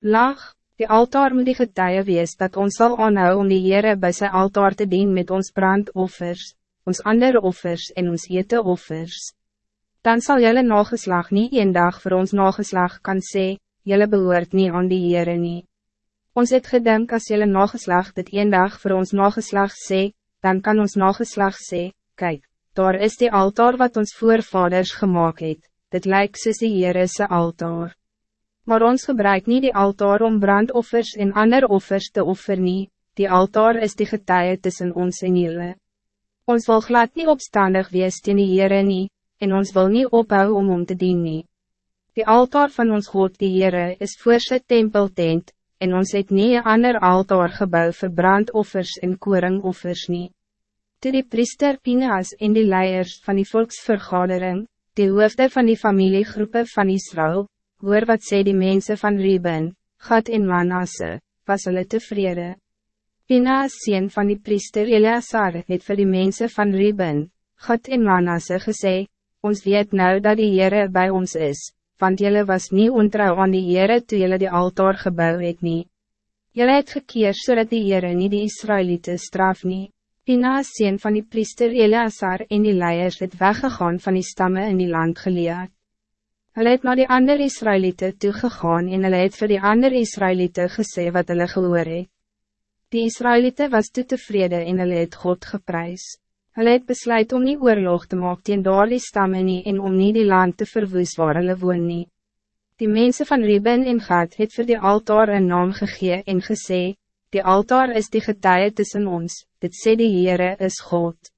Lach, die altaar moet die getuie wees dat ons zal aanhou om die Heere bij zijn altaar te dienen met ons brandoffers, ons andere offers en ons ete offers. Dan zal jelle nageslag niet een dag voor ons nageslag kan sê, jelle behoort niet aan die Heere nie. Ons het gedink as jelle nageslag dit een dag voor ons nageslag sê, dan kan ons nageslag sê, kijk, daar is die altaar wat ons voorvaders gemaakt het, dit lijkt soos die Heere altaar. Maar ons gebruik niet die altaar om brandoffers en ander offers te offer nie, die altaar is die getuie tussen ons en jullie. Ons wil glad niet opstandig wees teen die Heere nie, en ons wil niet ophou om om te dien nie. Die altaar van ons God die Heere is voor sy tempeltent, en ons het nie een ander altaar gebouw vir brandoffers en koringoffers nie. Toe die priester Pineas en die leiers van die volksvergadering, die hoofde van die familiegroepen van Israël, hoor wat sê die mensen van Ruben, Gad en Manasse, was hulle tevrede. Pina sien van die priester Eleazar het vir die mensen van Ruben, Gad en Manasse gesê, ons weet nou dat die Heere bij ons is, want jullie was niet ontrouw aan die Heere toe jullie die altaar gebouw het nie. Jylle het gekeer zodat die Heere nie die Israëlieten straf nie. Pina sien van die priester Eleazar en die leiers het weggegaan van die stammen in die land geleerd. Hulle het na die ander Israëlieten toegegaan en hulle het vir die ander Israëlieten gesê wat hulle gehoor het. Die Israëlieten was toe tevrede en hulle het God geprys. Hulle het besluit om nie oorlog te maak teen daar die stamme nie en om nie die land te verwoes waar hulle woon nie. Die mensen van Reuben en Gad het vir die altaar een naam gegee en gesê, die altaar is die getuie tussen ons, dit sê die Heere is God.